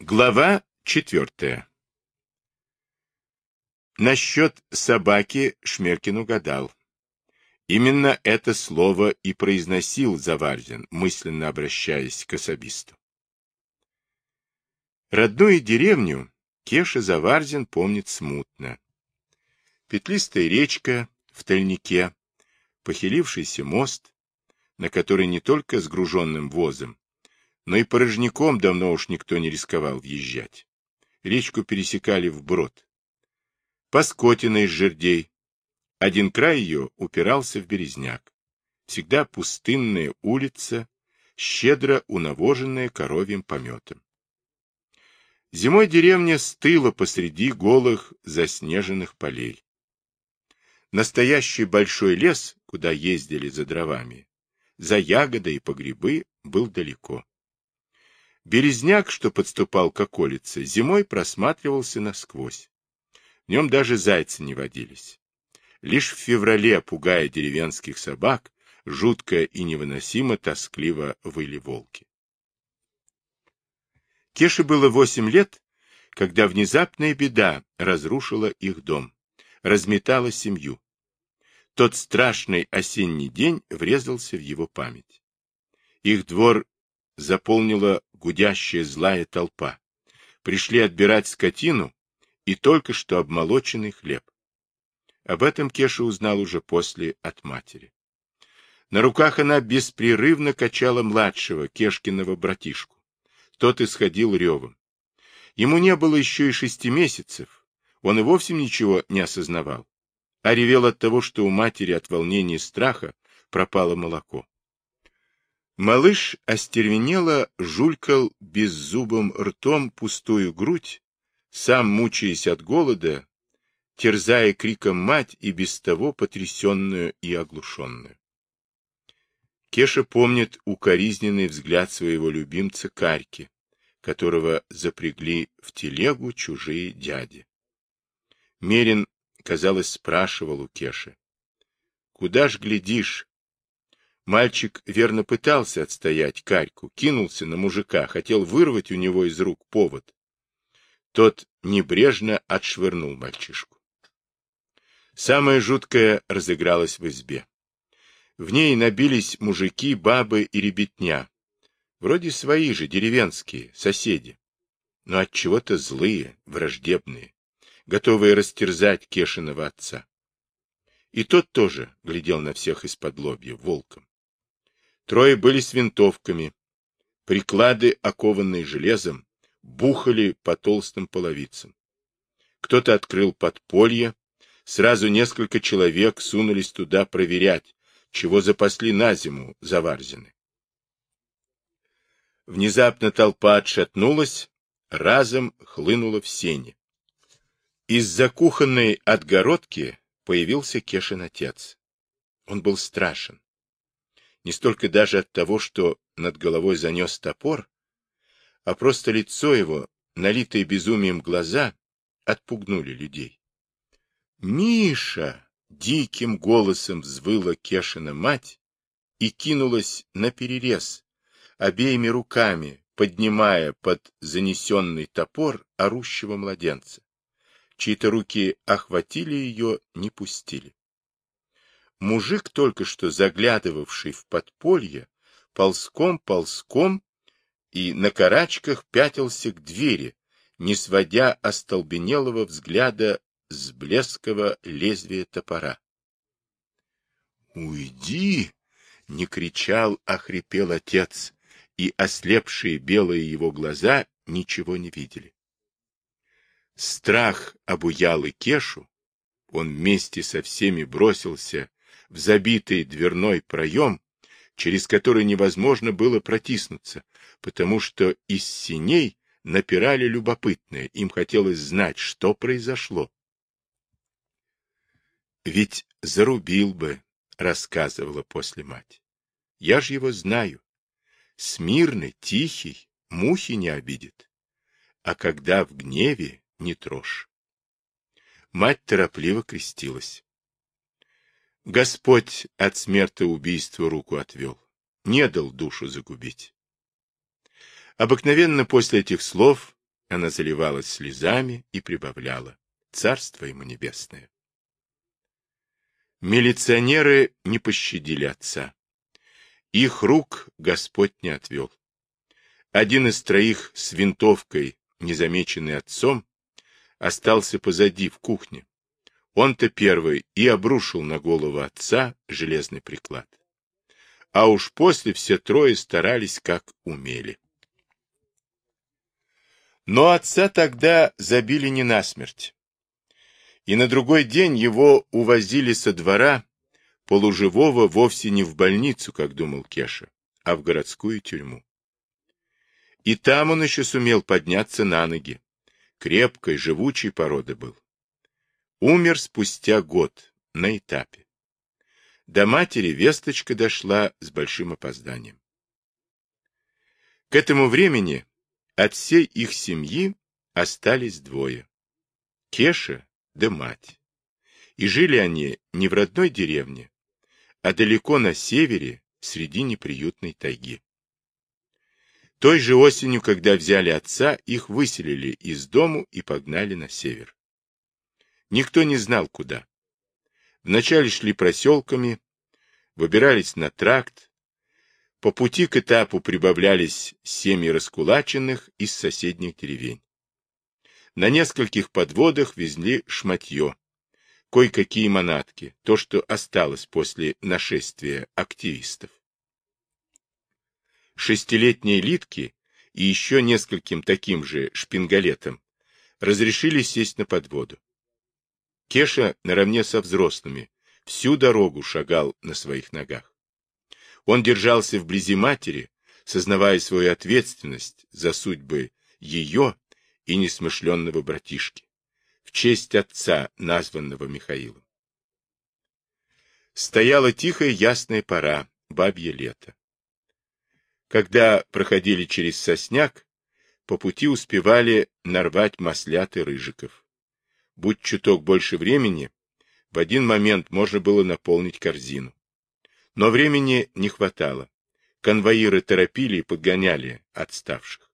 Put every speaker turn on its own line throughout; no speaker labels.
Глава четвертая Насчет собаки Шмеркин угадал. Именно это слово и произносил Заварзин, мысленно обращаясь к особисту. Родную деревню Кеша Заварзин помнит смутно. Петлистая речка в тальнике, похилившийся мост, на который не только с груженным возом, но и порожняком давно уж никто не рисковал въезжать. Речку пересекали вброд. Паскотина из жердей. Один край ее упирался в березняк. Всегда пустынная улица, щедро унавоженная коровьим пометом. Зимой деревня стыла посреди голых заснеженных полей. Настоящий большой лес, куда ездили за дровами, за ягодой и по грибы, был далеко. Березняк, что подступал к околице, зимой просматривался насквозь. В нем даже зайцы не водились. Лишь в феврале, пугая деревенских собак, жутко и невыносимо тоскливо выли волки. Кеше было восемь лет, когда внезапная беда разрушила их дом, разметала семью. Тот страшный осенний день врезался в его память. Их двор заполнила гудящая злая толпа. Пришли отбирать скотину и только что обмолоченный хлеб. Об этом Кеша узнал уже после от матери. На руках она беспрерывно качала младшего, Кешкиного братишку. Тот исходил ревом. Ему не было еще и шести месяцев. Он и вовсе ничего не осознавал, а ревел от того, что у матери от волнения и страха пропало молоко. Малыш остервенело жулькал беззубым ртом пустую грудь, сам мучаясь от голода, терзая криком мать и без того потрясенную и оглушенную. Кеша помнит укоризненный взгляд своего любимца Карьки, которого запрягли в телегу чужие дяди. Мерин, казалось, спрашивал у Кеши. — Куда ж глядишь? Мальчик верно пытался отстоять Карьку, кинулся на мужика, хотел вырвать у него из рук повод. Тот небрежно отшвырнул мальчишку. Самое жуткое разыгралось в избе. В ней набились мужики, бабы и ребятня. Вроде свои же, деревенские, соседи. Но от чего то злые, враждебные, готовые растерзать Кешиного отца. И тот тоже глядел на всех из-под лобья, волком. Трое были с винтовками. Приклады, окованные железом, бухали по толстым половицам. Кто-то открыл подполье. Сразу несколько человек сунулись туда проверять, чего запасли на зиму заварзины. Внезапно толпа отшатнулась, разом хлынула в сене. Из-за кухонной отгородки появился Кешин отец. Он был страшен не столько даже от того, что над головой занес топор, а просто лицо его, налитые безумием глаза, отпугнули людей. «Миша!» — диким голосом взвыла Кешина мать и кинулась на перерез, обеими руками поднимая под занесенный топор орущего младенца. Чьи-то руки охватили ее, не пустили. Мужик, только что заглядывавший в подполье, ползком-ползком и на карачках пятился к двери, не сводя остолбенелого взгляда с блескового лезвия топора. «Уйди!» — не кричал, а хрипел отец, и ослепшие белые его глаза ничего не видели. Страх обуял и Кешу, он вместе со всеми бросился в забитый дверной проем, через который невозможно было протиснуться, потому что из синей напирали любопытные, им хотелось знать, что произошло. Ведь зарубил бы, рассказывала после мать. Я ж его знаю. Смирный, тихий, мухи не обидит. А когда в гневе, не трожь. Мать торопливо крестилась. Господь от смерти убийства руку отвел, не дал душу загубить. Обыкновенно после этих слов она заливалась слезами и прибавляла. Царство ему небесное. Милиционеры не пощадили отца. Их рук Господь не отвел. Один из троих с винтовкой, незамеченный отцом, остался позади в кухне. Он-то первый и обрушил на голову отца железный приклад. А уж после все трое старались как умели. Но отца тогда забили не насмерть. И на другой день его увозили со двора, полуживого вовсе не в больницу, как думал Кеша, а в городскую тюрьму. И там он еще сумел подняться на ноги. Крепкой, живучей породы был. Умер спустя год на этапе. До матери весточка дошла с большим опозданием. К этому времени от всей их семьи остались двое. Кеша да мать. И жили они не в родной деревне, а далеко на севере, среди неприютной тайги. Той же осенью, когда взяли отца, их выселили из дому и погнали на север. Никто не знал, куда. Вначале шли проселками, выбирались на тракт, по пути к этапу прибавлялись семьи раскулаченных из соседних деревень. На нескольких подводах везли шматье, кое-какие манатки, то, что осталось после нашествия активистов. Шестилетние литки и еще нескольким таким же шпингалетам разрешили сесть на подводу. Кеша наравне со взрослыми всю дорогу шагал на своих ногах. Он держался вблизи матери, сознавая свою ответственность за судьбы ее и несмышленного братишки, в честь отца, названного Михаилом. Стояла тихая ясная пора, бабье лето. Когда проходили через сосняк, по пути успевали нарвать маслят и рыжиков. Будь чуток больше времени, в один момент можно было наполнить корзину. Но времени не хватало. Конвоиры торопили и подгоняли отставших.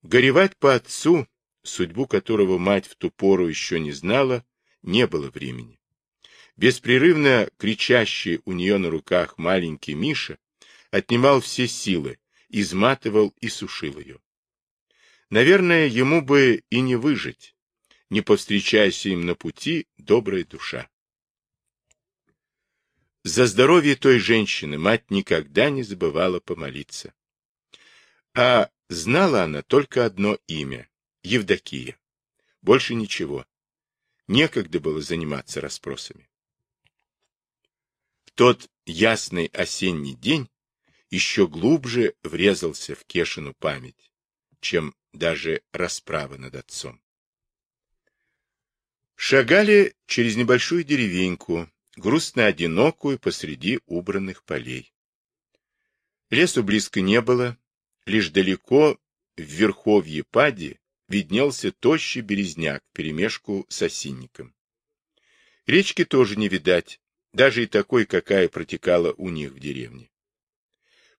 Горевать по отцу, судьбу которого мать в ту пору еще не знала, не было времени. Беспрерывно кричащий у нее на руках маленький Миша отнимал все силы, изматывал и сушил ее. Наверное, ему бы и не выжить, не повстречайся им на пути добрая душа. За здоровье той женщины мать никогда не забывала помолиться. А знала она только одно имя — Евдокия. Больше ничего. Некогда было заниматься расспросами. В тот ясный осенний день еще глубже врезался в Кешину память, чем даже расправа над отцом. Шагали через небольшую деревеньку, грустно одинокую посреди убранных полей. Лесу близко не было, лишь далеко в верховье пади виднелся тощий березняк перемешку с осинником. Речки тоже не видать, даже и такой, какая протекала у них в деревне.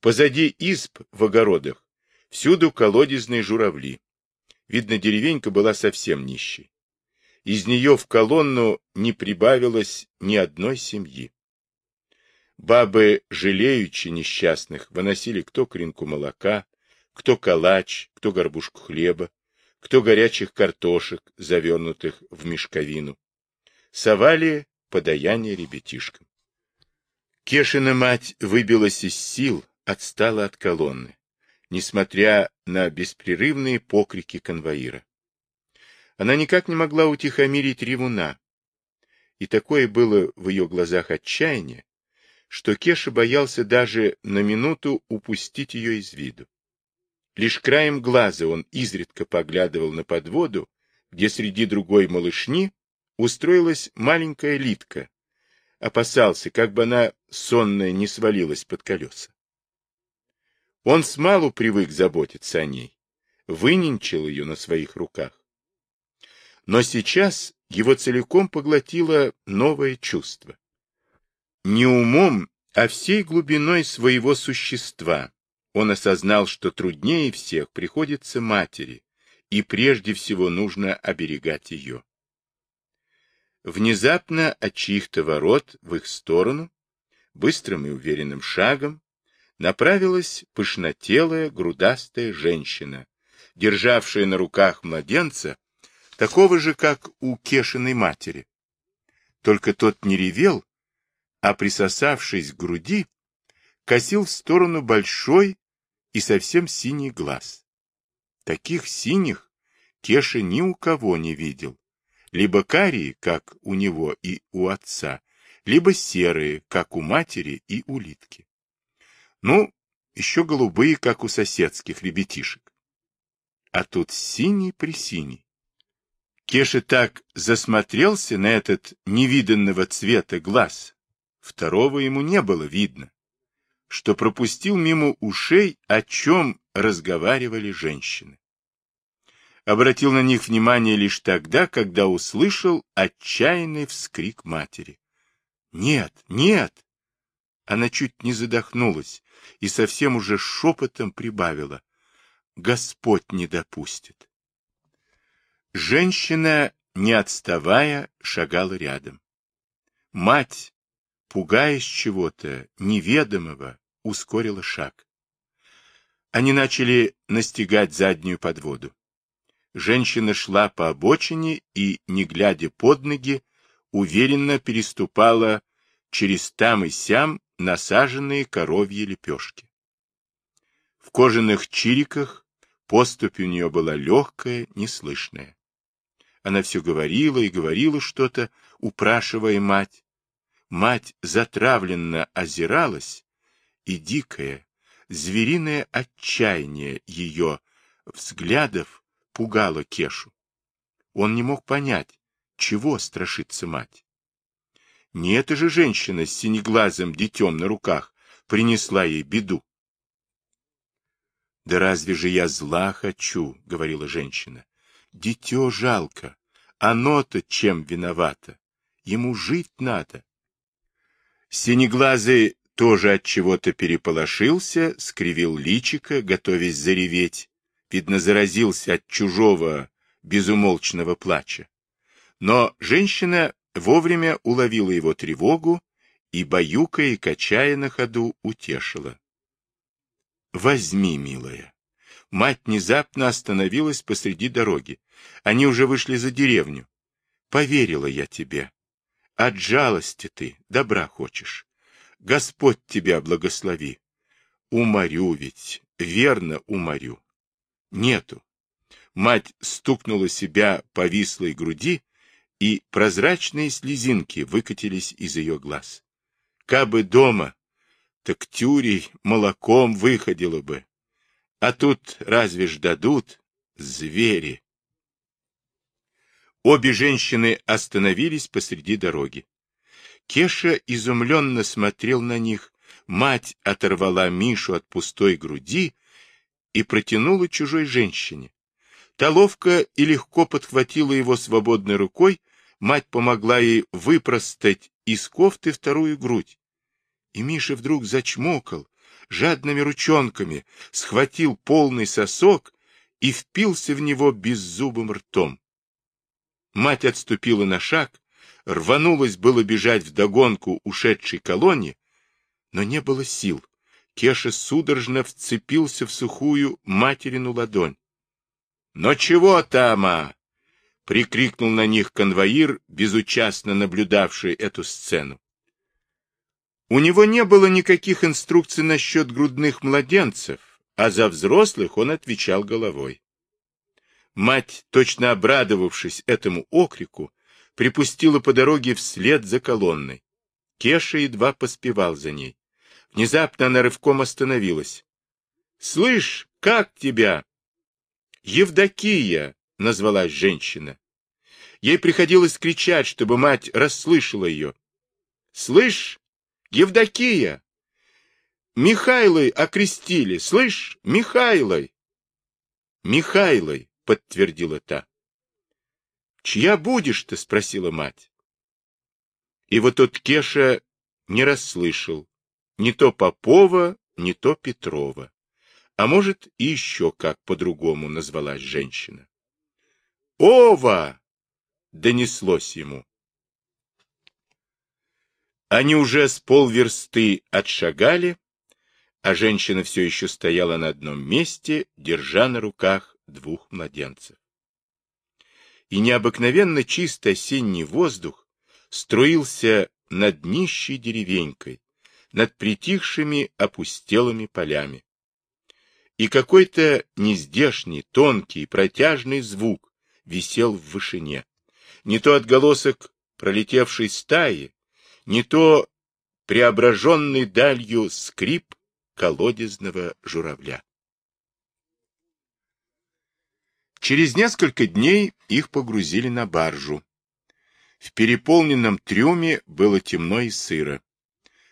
Позади изб в огородах всюду колодезные журавли. Видно, деревенька была совсем нищей из нее в колонну не прибавилось ни одной семьи. Бабы, жалеючи несчастных, выносили кто кринку молока, кто калач, кто горбушку хлеба, кто горячих картошек, завернутых в мешковину. Совали подаяние ребятишкам. Кешина мать выбилась из сил, отстала от колонны, несмотря на беспрерывные покрики конвоира. Она никак не могла утихомирить ревуна. И такое было в ее глазах отчаяние, что Кеша боялся даже на минуту упустить ее из виду. Лишь краем глаза он изредка поглядывал на подводу, где среди другой малышни устроилась маленькая литка. Опасался, как бы она сонная не свалилась под колеса. Он смалу привык заботиться о ней, выненчил ее на своих руках. Но сейчас его целиком поглотило новое чувство. Не умом, а всей глубиной своего существа он осознал, что труднее всех приходится матери, и прежде всего нужно оберегать ее. Внезапно от чьих-то ворот в их сторону, быстрым и уверенным шагом, направилась пышнотелая, грудастая женщина, державшая на руках младенца, такого же, как у Кешиной матери. Только тот не ревел, а, присосавшись к груди, косил в сторону большой и совсем синий глаз. Таких синих Кеша ни у кого не видел. Либо карие, как у него и у отца, либо серые, как у матери и у Литки. Ну, еще голубые, как у соседских ребятишек. А тут синий-присиний. Кеша так засмотрелся на этот невиданного цвета глаз, второго ему не было видно, что пропустил мимо ушей, о чем разговаривали женщины. Обратил на них внимание лишь тогда, когда услышал отчаянный вскрик матери. «Нет, нет!» Она чуть не задохнулась и совсем уже шепотом прибавила. Господь не допустит. Женщина, не отставая, шагала рядом. Мать, пугаясь чего-то неведомого, ускорила шаг. Они начали настигать заднюю подводу. Женщина шла по обочине и, не глядя под ноги, уверенно переступала через там и сям насаженные коровьи лепешки. В кожаных чириках поступь у нее была легкая, неслышная. Она все говорила и говорила что-то, упрашивая мать. Мать затравленно озиралась, и дикое, звериное отчаяние ее взглядов пугало Кешу. Он не мог понять, чего страшится мать. Не эта же женщина с синеглазым детем на руках принесла ей беду. «Да разве же я зла хочу?» — говорила женщина. «Дитё жалко. Оно-то чем виновато? Ему жить надо». Синеглазый тоже от чего-то переполошился, скривил личико, готовясь зареветь. Видно, заразился от чужого безумолчного плача. Но женщина вовремя уловила его тревогу и, баюкая и качая на ходу, утешила. «Возьми, милая». Мать внезапно остановилась посреди дороги. Они уже вышли за деревню. «Поверила я тебе. От жалости ты добра хочешь. Господь тебя благослови. Уморю ведь, верно уморю. Нету. Мать стукнула себя по вислой груди и прозрачные слезинки выкатились из ее глаз. Кабы дома, так тюрей молоком выходило бы. А тут разве ж дадут звери? Обе женщины остановились посреди дороги. Кеша изумленно смотрел на них, мать оторвала Мишу от пустой груди и протянула чужой женщине. Та ловко и легко подхватила его свободной рукой Мать помогла ей выпростать из кофты вторую грудь. И Миша вдруг зачмокал, жадными ручонками, схватил полный сосок и впился в него беззубым ртом. Мать отступила на шаг, рванулась было бежать вдогонку ушедшей колонне, но не было сил. Кеша судорожно вцепился в сухую материну ладонь. — Но чего там, а? прикрикнул на них конвоир, безучастно наблюдавший эту сцену. У него не было никаких инструкций насчет грудных младенцев, а за взрослых он отвечал головой. Мать, точно обрадовавшись этому окрику, припустила по дороге вслед за колонной. Кеша едва поспевал за ней. Внезапно она рывком остановилась. — Слышь, как тебя? — Евдокия, — назвалась женщина. Ей приходилось кричать, чтобы мать расслышала ее. — Слышь, Евдокия! Михайлой окрестили, слышь, Михайлой! — Михайлой, — подтвердила та. — Чья будешь-то? — спросила мать. И вот тот Кеша не расслышал ни то Попова, ни то Петрова. а может и еще как по-другому назвалась женщина. «Ова!» — донеслось ему. Они уже с полверсты отшагали, а женщина все еще стояла на одном месте, держа на руках двух младенцев. И необыкновенно чистый осенний воздух струился над нищей деревенькой, над притихшими опустелыми полями. И какой-то нездешний, тонкий, протяжный звук висел в вышине. Не то отголосок пролетевшей стаи, не то преображенный далью скрип колодезного журавля. Через несколько дней их погрузили на баржу. В переполненном трюме было темно и сыро.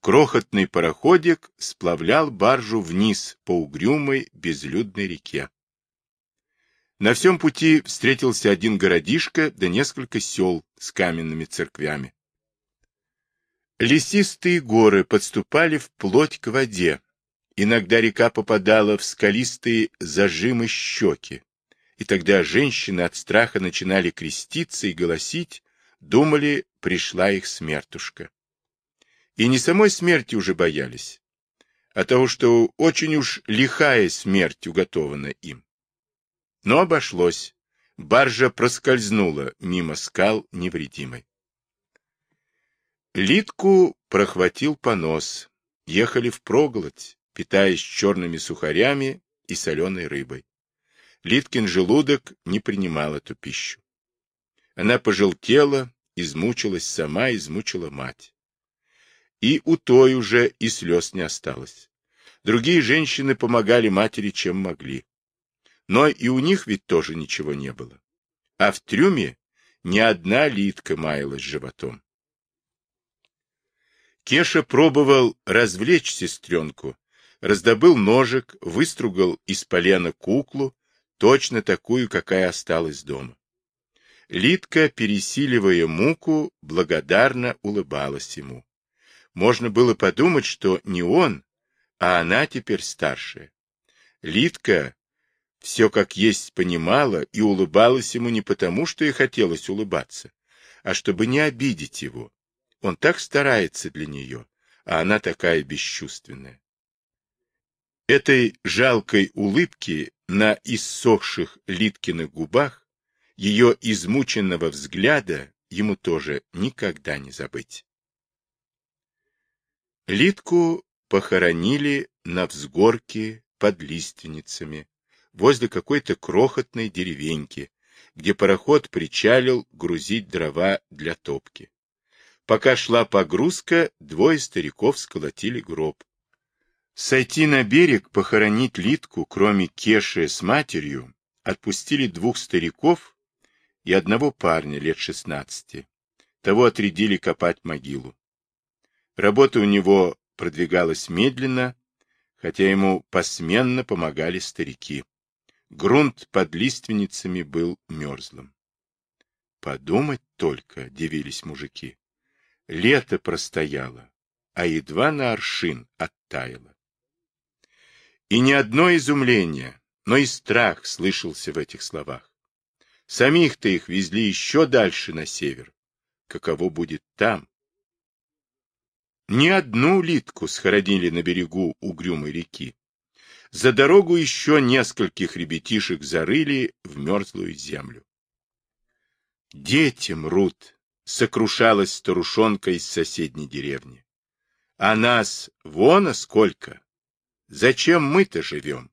Крохотный пароходик сплавлял баржу вниз по угрюмой безлюдной реке. На всем пути встретился один городишко да несколько сел с каменными церквями. Лесистые горы подступали вплоть к воде, Иногда река попадала в скалистые зажимы щеки, и тогда женщины от страха начинали креститься и голосить, думали, пришла их смертушка. И не самой смерти уже боялись, а того, что очень уж лихая смерть уготована им. Но обошлось. Баржа проскользнула мимо скал невредимой. Литку прохватил понос. Ехали в проголодь питаясь черными сухарями и соленой рыбой. Литкин желудок не принимал эту пищу. Она пожелтела, измучилась сама, измучила мать. И у той уже и слез не осталось. Другие женщины помогали матери, чем могли. Но и у них ведь тоже ничего не было. А в трюме ни одна Литка маялась животом. Кеша пробовал развлечь сестренку, раздобыл ножик, выстругал из полена куклу, точно такую, какая осталась дома. Литка, пересиливая муку, благодарно улыбалась ему. Можно было подумать, что не он, а она теперь старшая. Литка все как есть понимала и улыбалась ему не потому, что ей хотелось улыбаться, а чтобы не обидеть его. Он так старается для нее, а она такая бесчувственная. Этой жалкой улыбки на иссохших Литкиных губах, ее измученного взгляда ему тоже никогда не забыть. Литку похоронили на взгорке под лиственницами, возле какой-то крохотной деревеньки, где пароход причалил грузить дрова для топки. Пока шла погрузка, двое стариков сколотили гроб. Сойти на берег, похоронить Литку, кроме Кеши с матерью, отпустили двух стариков и одного парня лет шестнадцати. Того отрядили копать могилу. Работа у него продвигалась медленно, хотя ему посменно помогали старики. Грунт под лиственницами был мерзлым. Подумать только, — дивились мужики. Лето простояло, а едва на аршин оттаяло. И ни одно изумление, но и страх слышался в этих словах. Самих-то их везли еще дальше на север. Каково будет там? Ни одну улитку схоронили на берегу угрюмой реки. За дорогу еще нескольких ребятишек зарыли в мерзлую землю. Дети мрут, сокрушалась старушонка из соседней деревни. А нас вон сколько! Зачем мы-то живем?